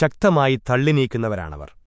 ശക്തമായി തള്ളി നീക്കുന്നവരാണവർ